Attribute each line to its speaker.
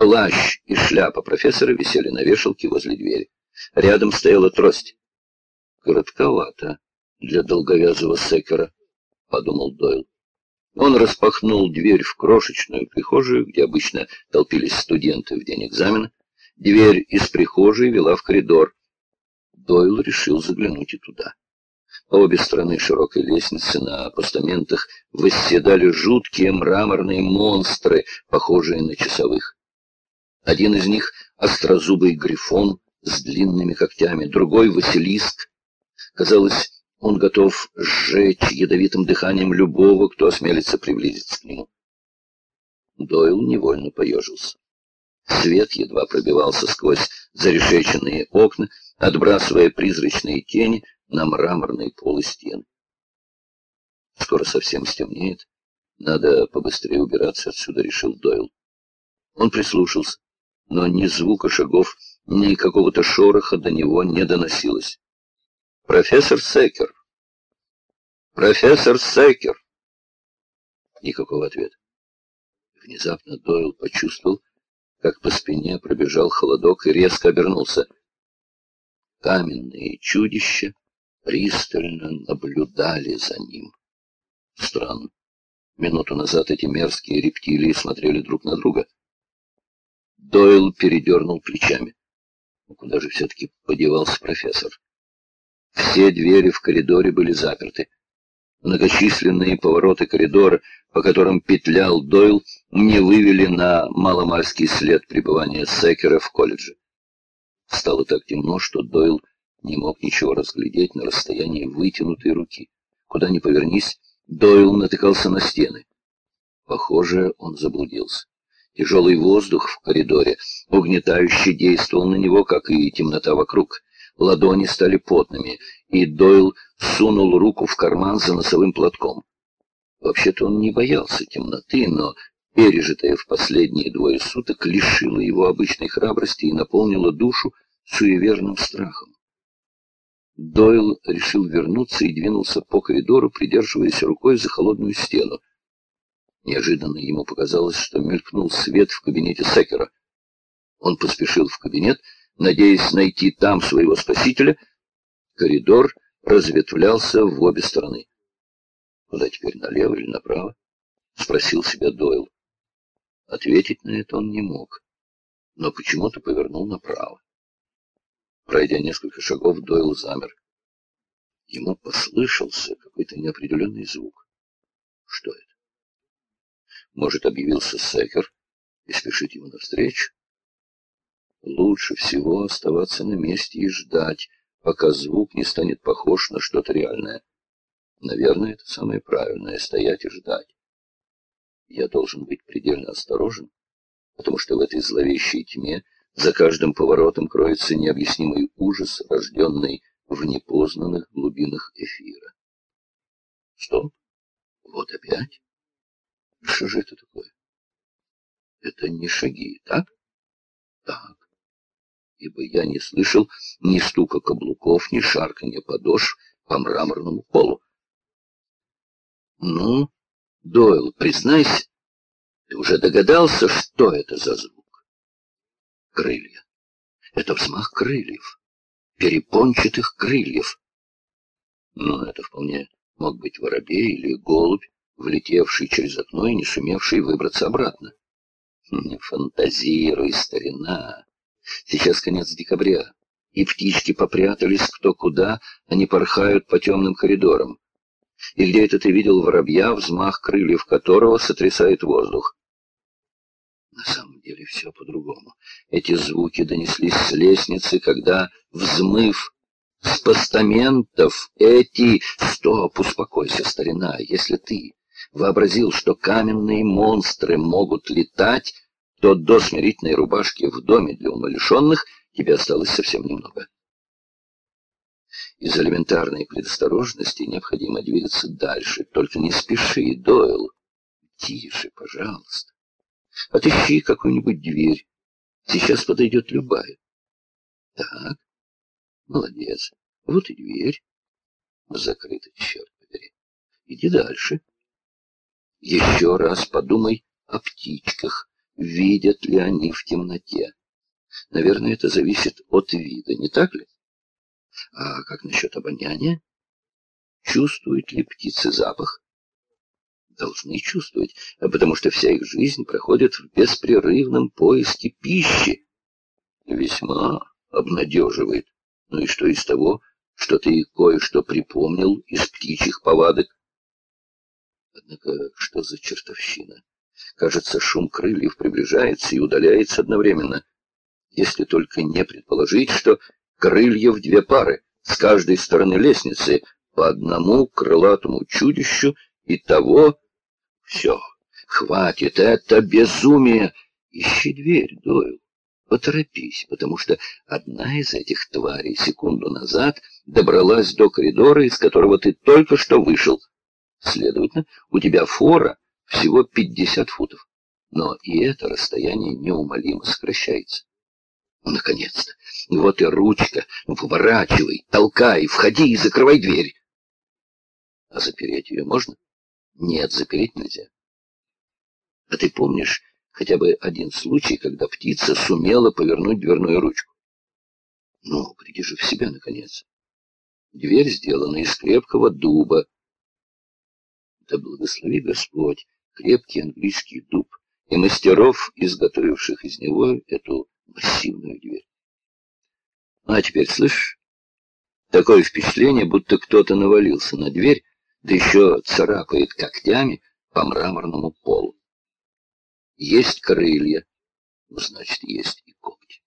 Speaker 1: Плащ и шляпа профессора висели на вешалке возле двери. Рядом стояла трость. «Коротковато для долговязого секера», — подумал Дойл. Он распахнул дверь в крошечную прихожую, где обычно толпились студенты в день экзамена. Дверь из прихожей вела в коридор. Дойл решил заглянуть и туда. По обе стороны широкой лестницы на постаментах восседали жуткие мраморные монстры, похожие на часовых. Один из них — острозубый грифон с длинными когтями, другой — Василиск. Казалось, он готов сжечь ядовитым дыханием любого, кто осмелится приблизиться к нему. Дойл невольно поежился. Свет едва пробивался сквозь зарешеченные окна, отбрасывая призрачные тени на мраморные полы стен. Скоро совсем стемнеет. Надо побыстрее убираться отсюда, решил Дойл. Он прислушался, но ни звука шагов, ни какого-то шороха до него не доносилось. Профессор Секер. Профессор Секер. Никакого ответа. Внезапно Дойл почувствовал, как по спине пробежал холодок и резко обернулся. Каменные чудища пристально наблюдали за ним. Странно. Минуту назад эти мерзкие рептилии смотрели друг на друга. Дойл передернул плечами. Ну, куда же все-таки подевался профессор? Все двери в коридоре были заперты. Многочисленные повороты коридора, по которым петлял Дойл, не вывели на маломальский след пребывания Секера в колледже. Стало так темно, что Дойл не мог ничего разглядеть на расстоянии вытянутой руки. Куда ни повернись, Дойл натыкался на стены. Похоже, он заблудился. Тяжелый воздух в коридоре угнетающе действовал на него, как и темнота вокруг. Ладони стали потными, и Дойл сунул руку в карман за носовым платком. Вообще-то он не боялся темноты, но пережитое в последние двое суток лишило его обычной храбрости и наполнило душу суеверным страхом. Дойл решил вернуться и двинулся по коридору, придерживаясь рукой за холодную стену. Неожиданно ему показалось, что мелькнул свет в кабинете Секера. Он поспешил в кабинет, надеясь найти там своего спасителя. Коридор разветвлялся в обе стороны. Куда теперь, налево или направо? Спросил себя Дойл. Ответить на это он не мог, но почему-то повернул направо. Пройдя несколько шагов, Дойл замер. Ему послышался какой-то неопределенный звук. Что это? Может, объявился Секер и спешит ему навстречу? Лучше всего оставаться на месте и ждать, пока звук не станет похож на что-то реальное. Наверное, это самое правильное — стоять и ждать. Я должен быть предельно осторожен, потому что в этой зловещей тьме за каждым поворотом кроется необъяснимый ужас, рожденный в непознанных глубинах эфира. Стоп! Вот опять. Что же это такое? Это не шаги, так? Так ибо я не слышал ни стука каблуков, ни шарканья подошв по мраморному полу. Ну, Дойл, признайся, ты уже догадался, что это за звук? Крылья. Это взмах крыльев, перепончатых крыльев. Ну, это вполне мог быть воробей или голубь, влетевший через окно и не сумевший выбраться обратно. Не фантазируй, старина. Сейчас конец декабря, и птички попрятались кто куда, они порхают по темным коридорам. И где это ты видел воробья, взмах крыльев которого сотрясает воздух? На самом деле все по-другому. Эти звуки донеслись с лестницы, когда, взмыв с постаментов, эти... Стоп, успокойся, старина, если ты вообразил, что каменные монстры могут летать, то до смирительной рубашки в доме для умалишенных тебе осталось совсем немного. Из элементарной предосторожности необходимо двигаться дальше. Только не спеши, Дойл. Тише, пожалуйста. Отыщи какую-нибудь дверь. Сейчас подойдет любая. Так, молодец. Вот и дверь. Закрыта, черт побери. Иди дальше. Еще раз подумай о птичках видят ли они в темноте. Наверное, это зависит от вида, не так ли? А как насчет обоняния? Чувствуют ли птицы запах? Должны чувствовать, потому что вся их жизнь проходит в беспрерывном поиске пищи. Весьма обнадеживает. Ну и что из того, что ты кое-что припомнил из птичьих повадок? Однако что за чертовщина? Кажется, шум крыльев приближается и удаляется одновременно. Если только не предположить, что крыльев две пары, с каждой стороны лестницы, по одному крылатому чудищу, и того... Все, хватит, это безумие! Ищи дверь, Дойл. Поторопись, потому что одна из этих тварей секунду назад добралась до коридора, из которого ты только что вышел. Следовательно, у тебя фора всего 50 футов. Но и это расстояние неумолимо сокращается. Ну, наконец-то. Вот и ручка. Поворачивай, толкай, входи и закрывай дверь. А запереть ее можно? Нет, запереть нельзя. А ты помнишь хотя бы один случай, когда птица сумела повернуть дверную ручку? Ну, приди же в себя, наконец. Дверь сделана из крепкого дуба. Да благослови Господь крепкий английский дуб и мастеров, изготовивших из него эту массивную дверь. А теперь, слышишь, такое впечатление, будто кто-то навалился на дверь, да еще царапает когтями по мраморному полу. Есть крылья, ну, значит, есть и когти.